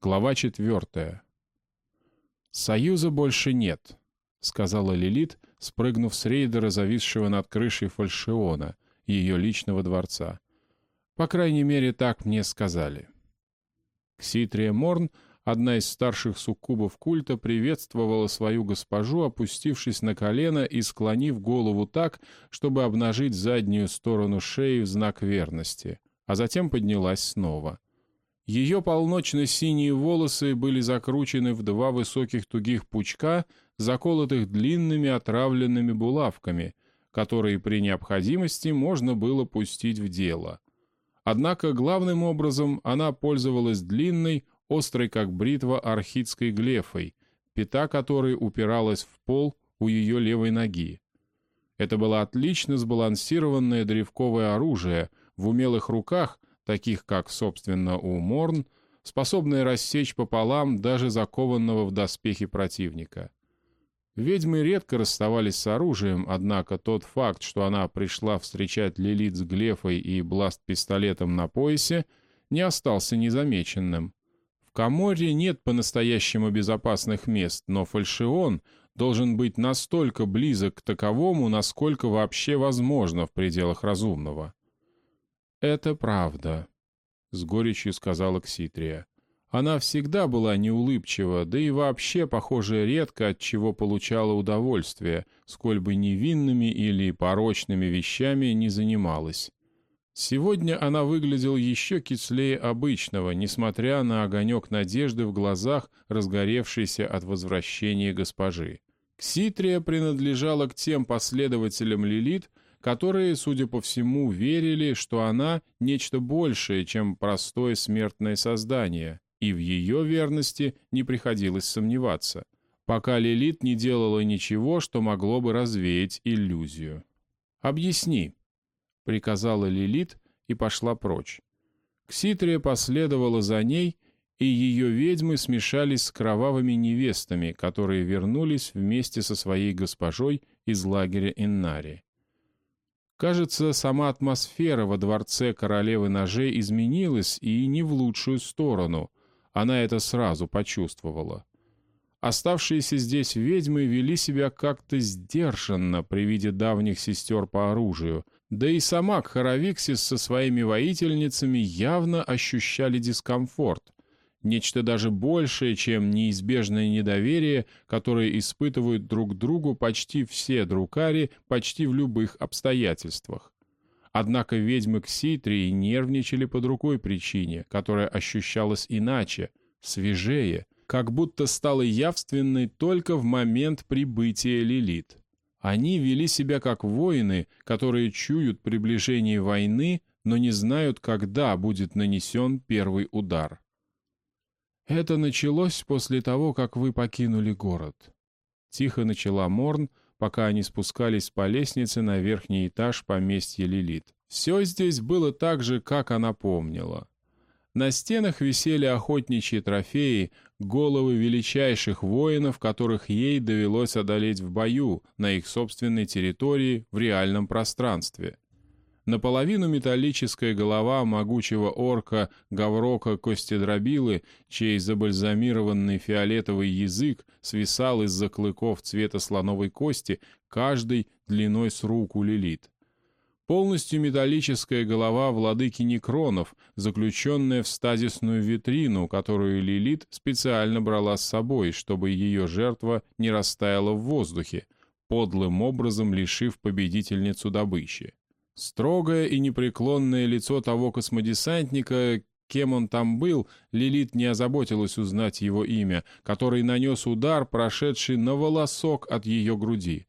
Глава четвертая. «Союза больше нет», — сказала Лилит, спрыгнув с рейдера, зависшего над крышей фальшиона, ее личного дворца. «По крайней мере, так мне сказали». Кситрия Морн, одна из старших суккубов культа, приветствовала свою госпожу, опустившись на колено и склонив голову так, чтобы обнажить заднюю сторону шеи в знак верности, а затем поднялась снова — ее полночно-синие волосы были закручены в два высоких тугих пучка, заколотых длинными отравленными булавками, которые при необходимости можно было пустить в дело. Однако главным образом она пользовалась длинной, острой как бритва архидской глефой, пята которой упиралась в пол у ее левой ноги. Это было отлично сбалансированное древковое оружие, в умелых руках таких как, собственно, у Морн, способные рассечь пополам даже закованного в доспехи противника. Ведьмы редко расставались с оружием, однако тот факт, что она пришла встречать Лилит с Глефой и бласт-пистолетом на поясе, не остался незамеченным. В Каморре нет по-настоящему безопасных мест, но фальшион должен быть настолько близок к таковому, насколько вообще возможно в пределах разумного. «Это правда», — с горечью сказала Кситрия. Она всегда была неулыбчива, да и вообще, похоже, редко от чего получала удовольствие, сколь бы невинными или порочными вещами не занималась. Сегодня она выглядела еще кислее обычного, несмотря на огонек надежды в глазах, разгоревшийся от возвращения госпожи. Кситрия принадлежала к тем последователям Лилит, которые, судя по всему, верили, что она — нечто большее, чем простое смертное создание, и в ее верности не приходилось сомневаться, пока Лилит не делала ничего, что могло бы развеять иллюзию. «Объясни», — приказала Лилит и пошла прочь. Кситрия последовала за ней, и ее ведьмы смешались с кровавыми невестами, которые вернулись вместе со своей госпожой из лагеря Иннари. Кажется, сама атмосфера во дворце королевы ножей изменилась и не в лучшую сторону. Она это сразу почувствовала. Оставшиеся здесь ведьмы вели себя как-то сдержанно при виде давних сестер по оружию, да и сама Кхаравиксис со своими воительницами явно ощущали дискомфорт — нечто даже большее, чем неизбежное недоверие, которое испытывают друг другу почти все друкари почти в любых обстоятельствах. Однако ведьмы Кситрии нервничали по другой причине, которая ощущалась иначе, свежее, как будто стала явственной только в момент прибытия Лилит. Они вели себя как воины, которые чуют приближение войны, но не знают, когда будет нанесен первый удар. «Это началось после того, как вы покинули город». Тихо начала Морн, пока они спускались по лестнице на верхний этаж поместья Лилит. Все здесь было так же, как она помнила. На стенах висели охотничьи трофеи, головы величайших воинов, которых ей довелось одолеть в бою на их собственной территории в реальном пространстве наполовину металлическая голова могучего орка Гаврока Костедробилы, чей забальзамированный фиолетовый язык свисал из-за клыков цвета слоновой кости, каждый длиной с руку лилит. Полностью металлическая голова владыки Некронов, заключенная в стазисную витрину, которую Лилит специально брала с собой, чтобы ее жертва не растаяла в воздухе, подлым образом лишив победительницу добычи. Строгое и непреклонное лицо того космодесантника, кем он там был, Лилит не озаботилась узнать его имя, который нанес удар, прошедший на волосок от ее груди.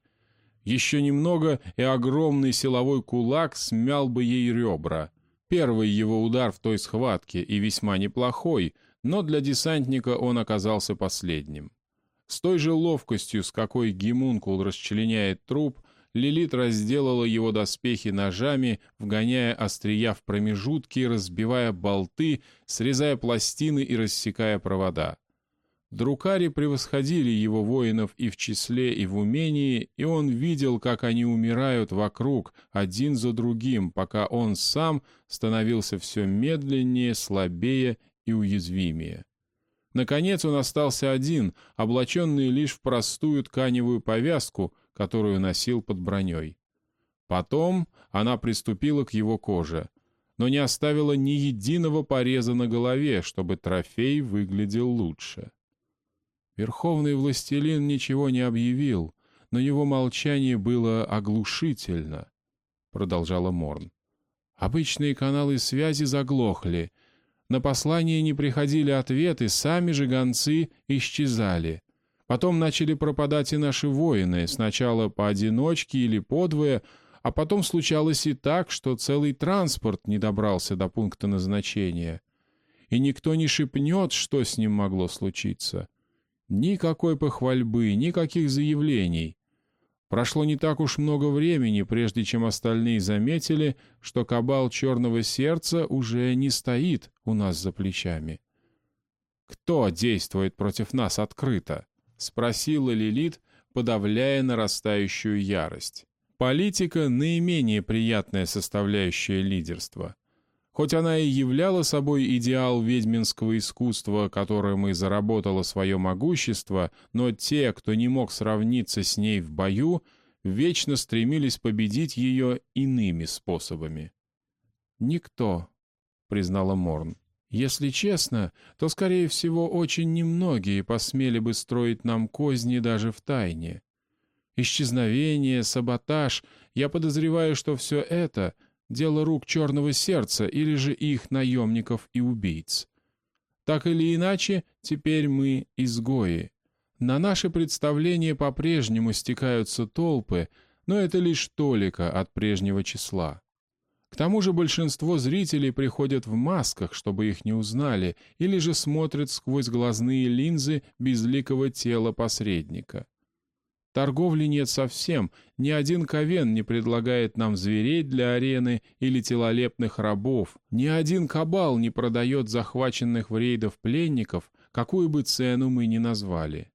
Еще немного, и огромный силовой кулак смял бы ей ребра. Первый его удар в той схватке, и весьма неплохой, но для десантника он оказался последним. С той же ловкостью, с какой гемункул расчленяет труп, Лилит разделала его доспехи ножами, вгоняя острия в промежутки, разбивая болты, срезая пластины и рассекая провода. Друкари превосходили его воинов и в числе, и в умении, и он видел, как они умирают вокруг, один за другим, пока он сам становился все медленнее, слабее и уязвимее. Наконец он остался один, облаченный лишь в простую тканевую повязку, которую носил под броней. Потом она приступила к его коже, но не оставила ни единого пореза на голове, чтобы трофей выглядел лучше. Верховный властелин ничего не объявил, но его молчание было оглушительно, — продолжала Морн. Обычные каналы связи заглохли. На послания не приходили ответы, сами же гонцы исчезали. Потом начали пропадать и наши воины, сначала поодиночке или подвое, а потом случалось и так, что целый транспорт не добрался до пункта назначения. И никто не шепнет, что с ним могло случиться. Никакой похвальбы, никаких заявлений. Прошло не так уж много времени, прежде чем остальные заметили, что кабал Черного Сердца уже не стоит у нас за плечами. «Кто действует против нас открыто?» — спросила Лилит, подавляя нарастающую ярость. Политика — наименее приятная составляющая лидерства. Хоть она и являла собой идеал ведьминского искусства, которым и заработала свое могущество, но те, кто не мог сравниться с ней в бою, вечно стремились победить ее иными способами. «Никто», — признала Морн. «Если честно, то, скорее всего, очень немногие посмели бы строить нам козни даже в тайне. Исчезновение, саботаж — я подозреваю, что все это — дело рук черного сердца или же их наемников и убийц. Так или иначе, теперь мы изгои. На наши представления по-прежнему стекаются толпы, но это лишь толика от прежнего числа. К тому же большинство зрителей приходят в масках, чтобы их не узнали, или же смотрят сквозь глазные линзы безликого тела посредника. Торговли нет совсем, ни один ковен не предлагает нам зверей для арены или телолепных рабов, ни один кабал не продает захваченных в рейдов пленников, какую бы цену мы ни назвали.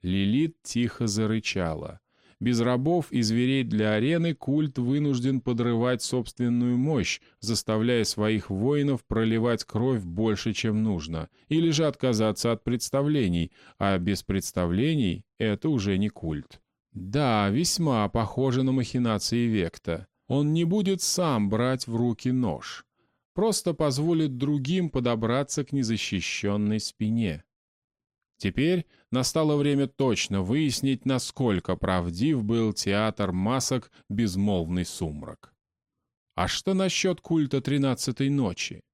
Лилит тихо зарычала. Без рабов и зверей для арены культ вынужден подрывать собственную мощь, заставляя своих воинов проливать кровь больше, чем нужно, или же отказаться от представлений, а без представлений это уже не культ. Да, весьма похоже на махинации Векта. Он не будет сам брать в руки нож. Просто позволит другим подобраться к незащищенной спине. Теперь настало время точно выяснить, насколько правдив был театр масок «Безмолвный сумрак». А что насчет культа тринадцатой ночи?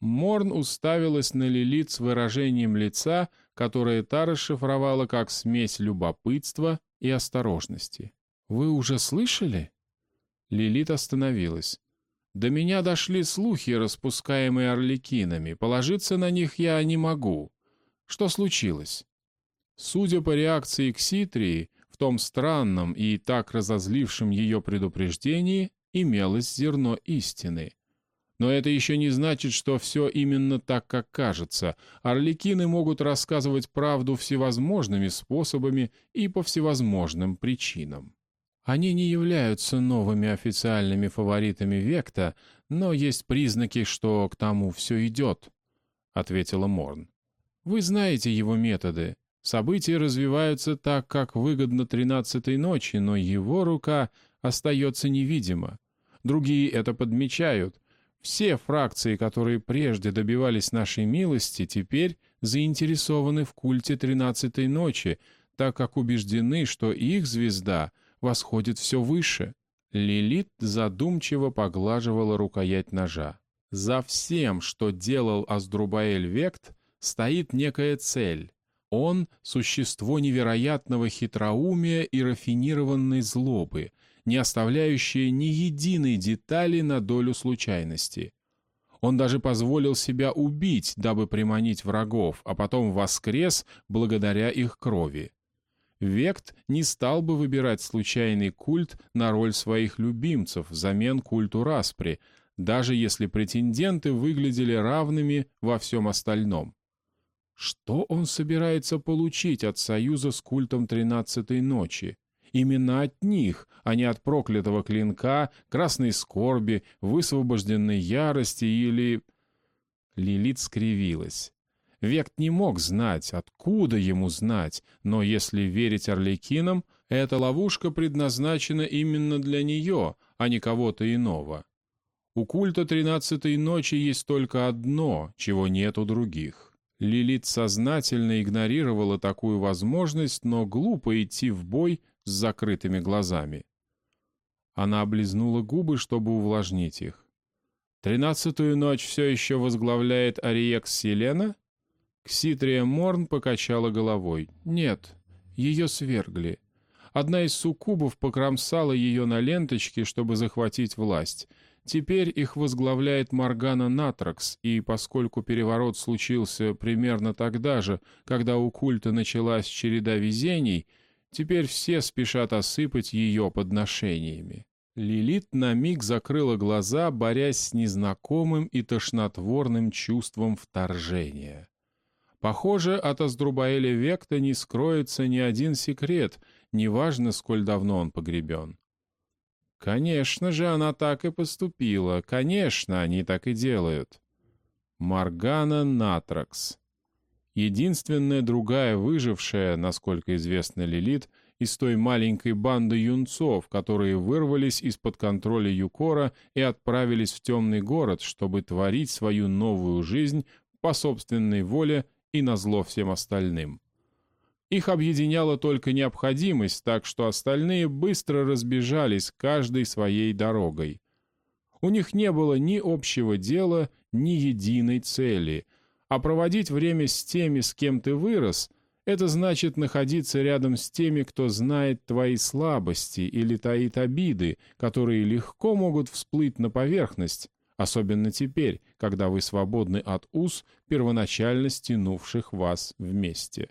Морн уставилась на Лилит с выражением лица, которое та расшифровала как смесь любопытства и осторожности. «Вы уже слышали?» Лилит остановилась. «До меня дошли слухи, распускаемые орликинами. Положиться на них я не могу. Что случилось? Судя по реакции Кситрии, в том странном и так разозлившем ее предупреждении имелось зерно истины. Но это еще не значит, что все именно так, как кажется. Орликины могут рассказывать правду всевозможными способами и по всевозможным причинам. Они не являются новыми официальными фаворитами Векта, но есть признаки, что к тому все идет, — ответила Морн. Вы знаете его методы. События развиваются так, как выгодно тринадцатой ночи, но его рука остается невидима. Другие это подмечают. Все фракции, которые прежде добивались нашей милости, теперь заинтересованы в культе тринадцатой ночи, так как убеждены, что их звезда восходит все выше. Лилит задумчиво поглаживала рукоять ножа. За всем, что делал Аздрубаэль Вект, стоит некая цель. Он — существо невероятного хитроумия и рафинированной злобы, не оставляющее ни единой детали на долю случайности. Он даже позволил себя убить, дабы приманить врагов, а потом воскрес благодаря их крови. Вект не стал бы выбирать случайный культ на роль своих любимцев взамен культу Распри, даже если претенденты выглядели равными во всем остальном. Что он собирается получить от союза с культом тринадцатой ночи? Именно от них, а не от проклятого клинка, красной скорби, высвобожденной ярости или... Лилит скривилась. Вект не мог знать, откуда ему знать, но если верить Орликинам, эта ловушка предназначена именно для нее, а не кого-то иного. У культа тринадцатой ночи есть только одно, чего нет у других. Лилит сознательно игнорировала такую возможность, но глупо идти в бой с закрытыми глазами. Она облизнула губы, чтобы увлажнить их. «Тринадцатую ночь все еще возглавляет Ариекс Селена?» Кситрия Морн покачала головой. «Нет, ее свергли. Одна из суккубов покромсала ее на ленточке, чтобы захватить власть. Теперь их возглавляет Маргана Натракс, и поскольку переворот случился примерно тогда же, когда у культа началась череда везений, теперь все спешат осыпать ее подношениями. Лилит на миг закрыла глаза, борясь с незнакомым и тошнотворным чувством вторжения. Похоже, от Аздрубаэля Векта не скроется ни один секрет — неважно, сколь давно он погребен. Конечно же, она так и поступила. Конечно, они так и делают. Маргана Натракс. Единственная другая выжившая, насколько известно Лилит, из той маленькой банды юнцов, которые вырвались из-под контроля Юкора и отправились в темный город, чтобы творить свою новую жизнь по собственной воле и назло всем остальным. Их объединяла только необходимость, так что остальные быстро разбежались каждой своей дорогой. У них не было ни общего дела, ни единой цели, а проводить время с теми, с кем ты вырос, это значит находиться рядом с теми, кто знает твои слабости или таит обиды, которые легко могут всплыть на поверхность, особенно теперь, когда вы свободны от уз, первоначально стянувших вас вместе.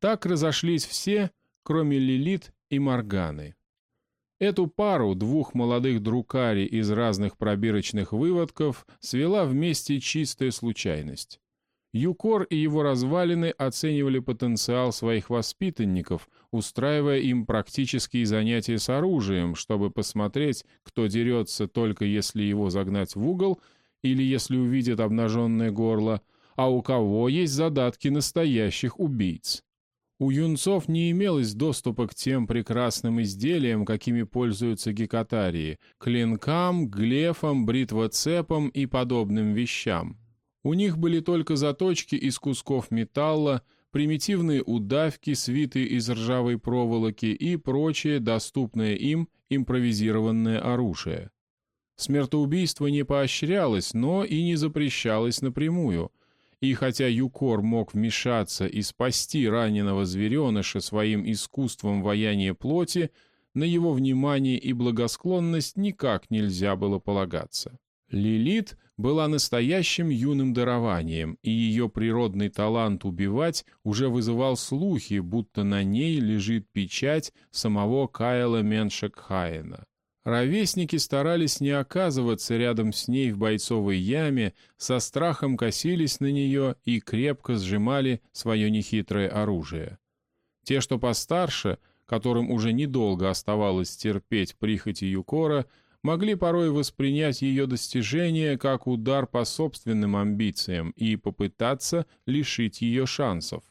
Так разошлись все, кроме Лилит и Морганы. Эту пару двух молодых друкари из разных пробирочных выводков свела вместе чистая случайность. Юкор и его развалины оценивали потенциал своих воспитанников, устраивая им практические занятия с оружием, чтобы посмотреть, кто дерется только если его загнать в угол или если увидит обнаженное горло, а у кого есть задатки настоящих убийц. У юнцов не имелось доступа к тем прекрасным изделиям, какими пользуются гекатарии — клинкам, глефам, бритвоцепам и подобным вещам. У них были только заточки из кусков металла, примитивные удавки, свитые из ржавой проволоки и прочее доступное им импровизированное оружие. Смертоубийство не поощрялось, но и не запрещалось напрямую — и хотя Юкор мог вмешаться и спасти раненого звереныша своим искусством ваяния плоти, на его внимание и благосклонность никак нельзя было полагаться. Лилит была настоящим юным дарованием, и ее природный талант убивать уже вызывал слухи, будто на ней лежит печать самого Кайла Меншекхаена. Ровесники старались не оказываться рядом с ней в бойцовой яме, со страхом косились на нее и крепко сжимали свое нехитрое оружие. Те, что постарше, которым уже недолго оставалось терпеть прихоти Юкора, могли порой воспринять ее достижение как удар по собственным амбициям и попытаться лишить ее шансов.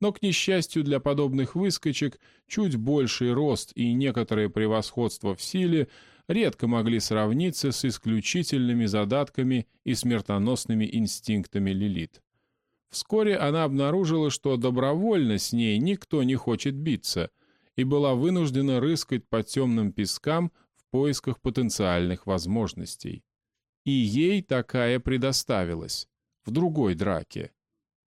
Но, к несчастью для подобных выскочек, чуть больший рост и некоторое превосходство в силе редко могли сравниться с исключительными задатками и смертоносными инстинктами Лилит. Вскоре она обнаружила, что добровольно с ней никто не хочет биться, и была вынуждена рыскать по темным пескам в поисках потенциальных возможностей. И ей такая предоставилась в другой драке.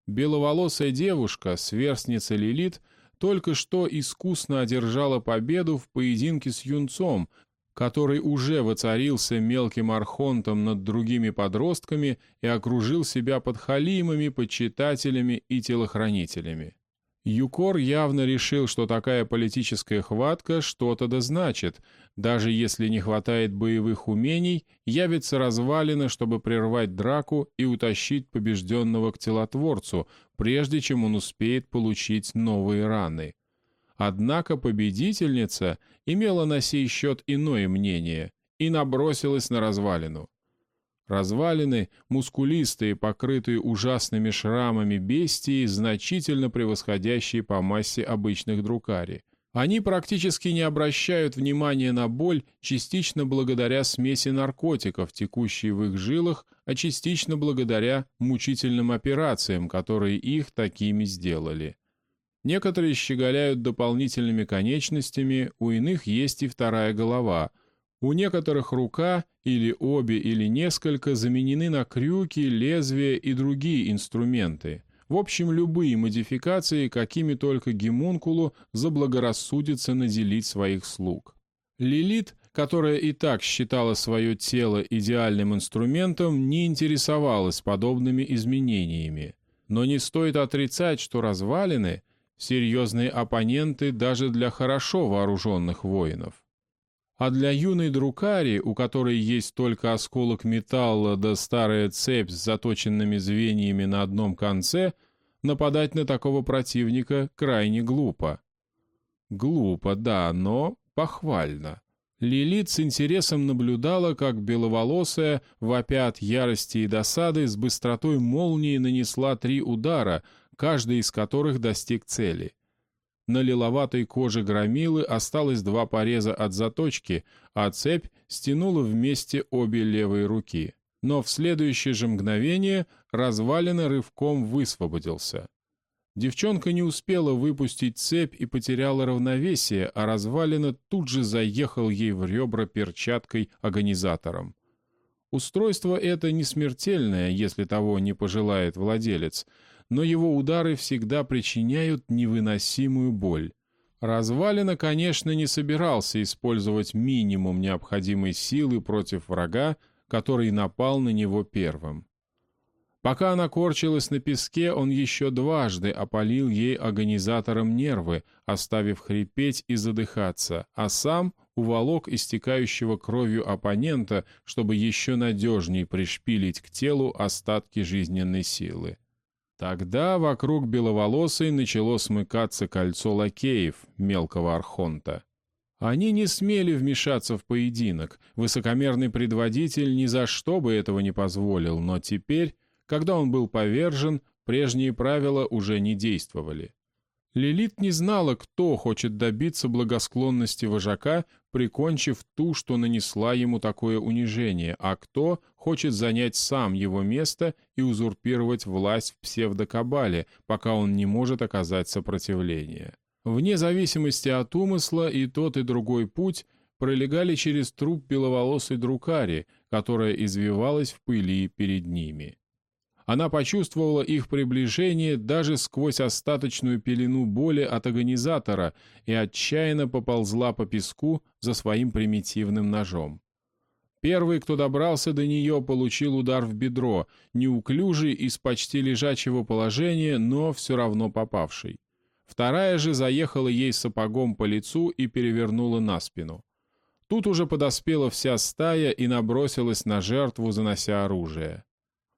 Беловолосая девушка, сверстница Лилит, только что искусно одержала победу в поединке с юнцом, который уже воцарился мелким архонтом над другими подростками и окружил себя подхалимами, почитателями и телохранителями. Юкор явно решил, что такая политическая хватка что-то да значит. Даже если не хватает боевых умений, явится развалина, чтобы прервать драку и утащить побежденного к телотворцу, прежде чем он успеет получить новые раны. Однако победительница имела на сей счет иное мнение и набросилась на развалину. Развалины, мускулистые, покрытые ужасными шрамами бестии, значительно превосходящие по массе обычных друкари. Они практически не обращают внимания на боль, частично благодаря смеси наркотиков, текущей в их жилах, а частично благодаря мучительным операциям, которые их такими сделали. Некоторые щеголяют дополнительными конечностями, у иных есть и вторая голова. У некоторых рука или обе или несколько заменены на крюки, лезвия и другие инструменты. В общем, любые модификации, какими только гемункулу заблагорассудится наделить своих слуг. Лилит, которая и так считала свое тело идеальным инструментом, не интересовалась подобными изменениями. Но не стоит отрицать, что развалины — серьезные оппоненты даже для хорошо вооруженных воинов. А для юной друкари, у которой есть только осколок металла да старая цепь с заточенными звеньями на одном конце, нападать на такого противника крайне глупо. Глупо, да, но похвально. Лилит с интересом наблюдала, как беловолосая, вопя от ярости и досады, с быстротой молнии нанесла три удара — каждый из которых достиг цели. На лиловатой коже громилы осталось два пореза от заточки, а цепь стянула вместе обе левые руки. Но в следующее же мгновение развалина рывком высвободился. Девчонка не успела выпустить цепь и потеряла равновесие, а развалина тут же заехал ей в ребра перчаткой агонизатором. Устройство это не смертельное, если того не пожелает владелец — но его удары всегда причиняют невыносимую боль. Развалина, конечно, не собирался использовать минимум необходимой силы против врага, который напал на него первым. Пока она корчилась на песке, он еще дважды опалил ей агонизатором нервы, оставив хрипеть и задыхаться, а сам уволок истекающего кровью оппонента, чтобы еще надежней пришпилить к телу остатки жизненной силы. Тогда вокруг беловолосой начало смыкаться кольцо лакеев мелкого архонта. Они не смели вмешаться в поединок, высокомерный предводитель ни за что бы этого не позволил, но теперь, когда он был повержен, прежние правила уже не действовали. Лилит не знала, кто хочет добиться благосклонности вожака, прикончив ту, что нанесла ему такое унижение, а кто хочет занять сам его место и узурпировать власть в псевдокабале, пока он не может оказать сопротивление. Вне зависимости от умысла и тот, и другой путь пролегали через труп беловолосой друкари, которая извивалась в пыли перед ними. Она почувствовала их приближение даже сквозь остаточную пелену боли от агонизатора и отчаянно поползла по песку за своим примитивным ножом. Первый, кто добрался до нее, получил удар в бедро, неуклюжий из почти лежачего положения, но все равно попавший. Вторая же заехала ей сапогом по лицу и перевернула на спину. Тут уже подоспела вся стая и набросилась на жертву, занося оружие.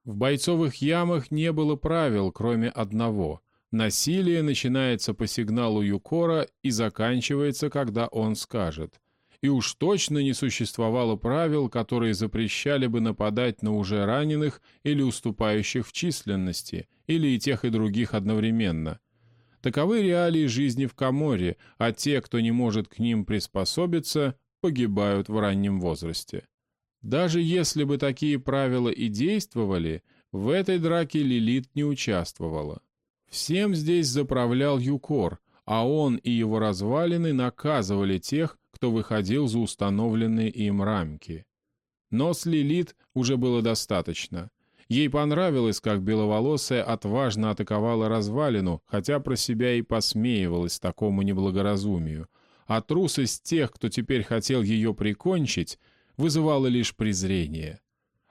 В бойцовых ямах не было правил, кроме одного. Насилие начинается по сигналу Юкора и заканчивается, когда он скажет. И уж точно не существовало правил, которые запрещали бы нападать на уже раненых или уступающих в численности, или и тех, и других одновременно. Таковы реалии жизни в Каморе, а те, кто не может к ним приспособиться, погибают в раннем возрасте. Даже если бы такие правила и действовали, в этой драке Лилит не участвовала. Всем здесь заправлял Юкор, а он и его развалины наказывали тех, кто выходил за установленные им рамки. Но с Лилит уже было достаточно. Ей понравилось, как беловолосая отважно атаковала развалину, хотя про себя и посмеивалась такому неблагоразумию. А трусость тех, кто теперь хотел ее прикончить, вызывало лишь презрение.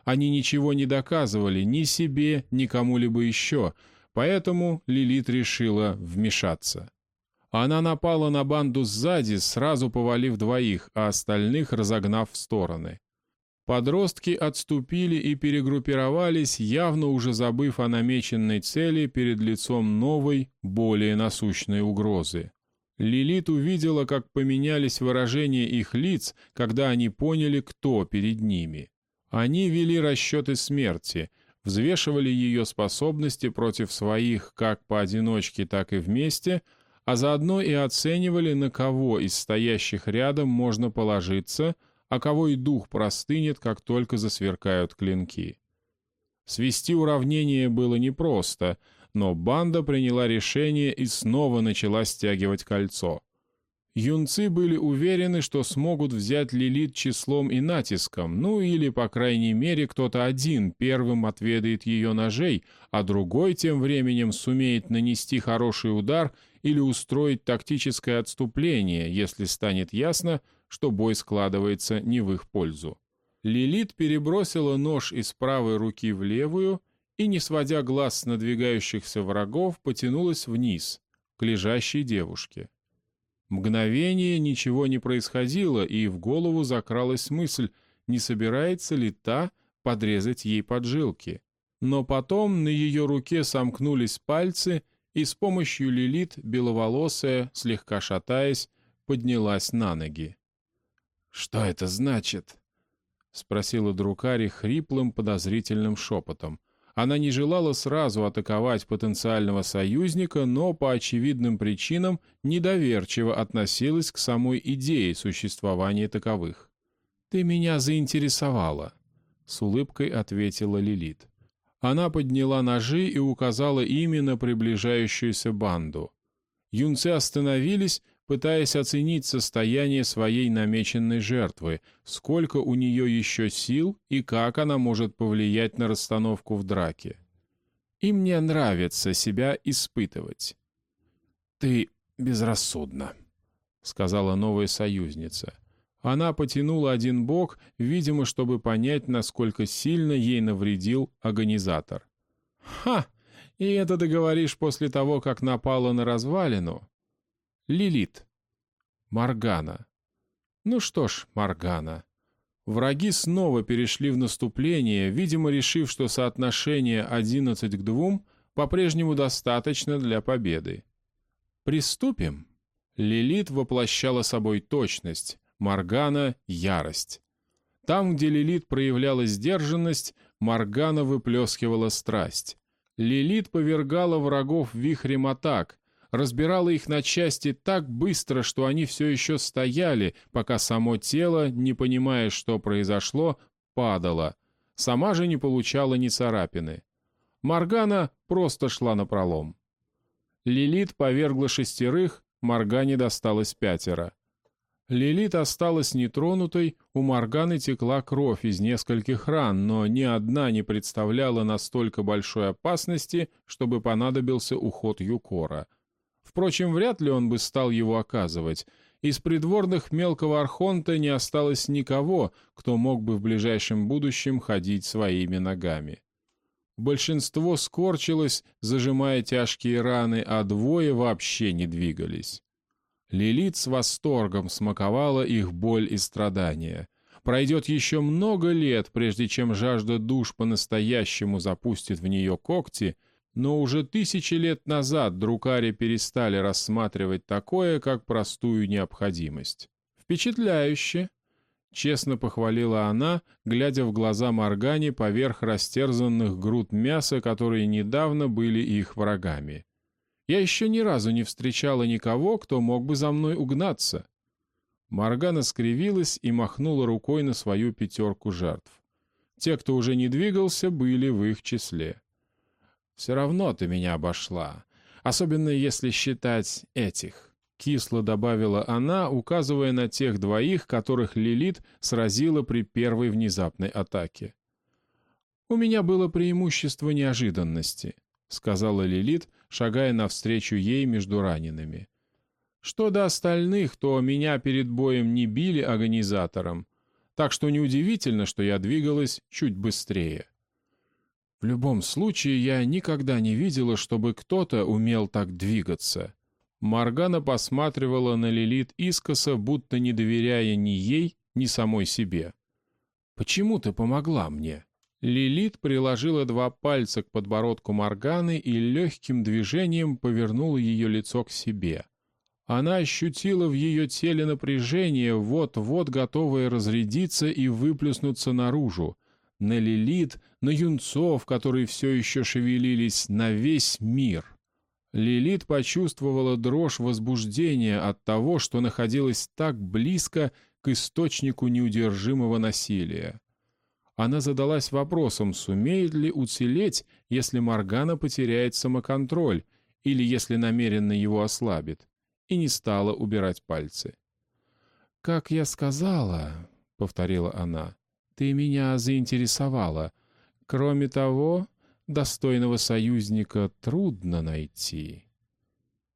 Они ничего не доказывали ни себе, ни кому-либо еще, поэтому Лилит решила вмешаться. Она напала на банду сзади, сразу повалив двоих, а остальных разогнав в стороны. Подростки отступили и перегруппировались, явно уже забыв о намеченной цели перед лицом новой, более насущной угрозы. Лилит увидела, как поменялись выражения их лиц, когда они поняли, кто перед ними. Они вели расчеты смерти, взвешивали ее способности против своих как поодиночке, так и вместе, а заодно и оценивали, на кого из стоящих рядом можно положиться, а кого и дух простынет, как только засверкают клинки. Свести уравнение было непросто, но банда приняла решение и снова начала стягивать кольцо. Юнцы были уверены, что смогут взять Лилит числом и натиском, ну или, по крайней мере, кто-то один первым отведает ее ножей, а другой тем временем сумеет нанести хороший удар или устроить тактическое отступление, если станет ясно, что бой складывается не в их пользу. Лилит перебросила нож из правой руки в левую и, не сводя глаз с надвигающихся врагов, потянулась вниз, к лежащей девушке. Мгновение ничего не происходило, и в голову закралась мысль, не собирается ли та подрезать ей поджилки. Но потом на ее руке сомкнулись пальцы, и с помощью Лилит, беловолосая, слегка шатаясь, поднялась на ноги. «Что это значит?» — спросила Друкари хриплым подозрительным шепотом. Она не желала сразу атаковать потенциального союзника, но по очевидным причинам недоверчиво относилась к самой идее существования таковых. «Ты меня заинтересовала», — с улыбкой ответила Лилит. Она подняла ножи и указала ими на приближающуюся банду. Юнцы остановились, пытаясь оценить состояние своей намеченной жертвы, сколько у нее еще сил и как она может повлиять на расстановку в драке. И мне нравится себя испытывать. «Ты безрассудна», — сказала новая союзница. Она потянула один бок, видимо, чтобы понять, насколько сильно ей навредил организатор. «Ха! И это ты говоришь после того, как напала на развалину?» Лилит. Маргана. Ну что ж, Маргана. Враги снова перешли в наступление, видимо, решив, что соотношение 11 к 2 по-прежнему достаточно для победы. Приступим. Лилит воплощала собой точность, Маргана — ярость. Там, где Лилит проявляла сдержанность, Маргана выплескивала страсть. Лилит повергала врагов вихрем атак, разбирала их на части так быстро, что они все еще стояли, пока само тело, не понимая, что произошло, падало. Сама же не получала ни царапины. Маргана просто шла на пролом. Лилит повергла шестерых, Маргане досталось пятеро. Лилит осталась нетронутой, у Марганы текла кровь из нескольких ран, но ни одна не представляла настолько большой опасности, чтобы понадобился уход Юкора. Впрочем, вряд ли он бы стал его оказывать. Из придворных мелкого архонта не осталось никого, кто мог бы в ближайшем будущем ходить своими ногами. Большинство скорчилось, зажимая тяжкие раны, а двое вообще не двигались. Лилит с восторгом смаковала их боль и страдания. Пройдет еще много лет, прежде чем жажда душ по-настоящему запустит в нее когти, но уже тысячи лет назад друкари перестали рассматривать такое, как простую необходимость. «Впечатляюще!» — честно похвалила она, глядя в глаза Моргане поверх растерзанных груд мяса, которые недавно были их врагами. «Я еще ни разу не встречала никого, кто мог бы за мной угнаться». Моргана скривилась и махнула рукой на свою пятерку жертв. Те, кто уже не двигался, были в их числе. Все равно ты меня обошла. Особенно если считать этих. Кисло добавила она, указывая на тех двоих, которых Лилит сразила при первой внезапной атаке. «У меня было преимущество неожиданности», — сказала Лилит, шагая навстречу ей между ранеными. «Что до остальных, то меня перед боем не били организатором, так что неудивительно, что я двигалась чуть быстрее». В любом случае, я никогда не видела, чтобы кто-то умел так двигаться. Маргана посматривала на Лилит искоса, будто не доверяя ни ей, ни самой себе. «Почему ты помогла мне?» Лилит приложила два пальца к подбородку Марганы и легким движением повернула ее лицо к себе. Она ощутила в ее теле напряжение, вот-вот готовое разрядиться и выплеснуться наружу, на Лилит, на юнцов, которые все еще шевелились, на весь мир. Лилит почувствовала дрожь возбуждения от того, что находилась так близко к источнику неудержимого насилия. Она задалась вопросом, сумеет ли уцелеть, если Моргана потеряет самоконтроль или если намеренно его ослабит, и не стала убирать пальцы. «Как я сказала», — повторила она, — «ты меня заинтересовала. Кроме того, достойного союзника трудно найти».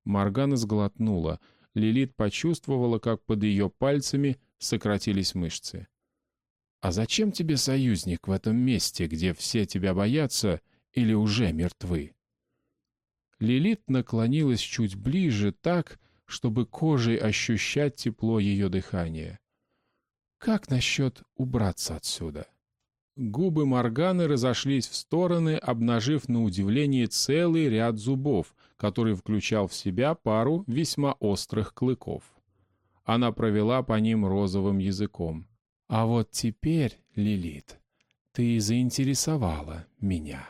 Моргана сглотнула. Лилит почувствовала, как под ее пальцами сократились мышцы. «А зачем тебе союзник в этом месте, где все тебя боятся или уже мертвы?» Лилит наклонилась чуть ближе так, чтобы кожей ощущать тепло ее дыхания. «Как насчет убраться отсюда?» Губы Морганы разошлись в стороны, обнажив на удивление целый ряд зубов, который включал в себя пару весьма острых клыков. Она провела по ним розовым языком. «А вот теперь, Лилит, ты заинтересовала меня».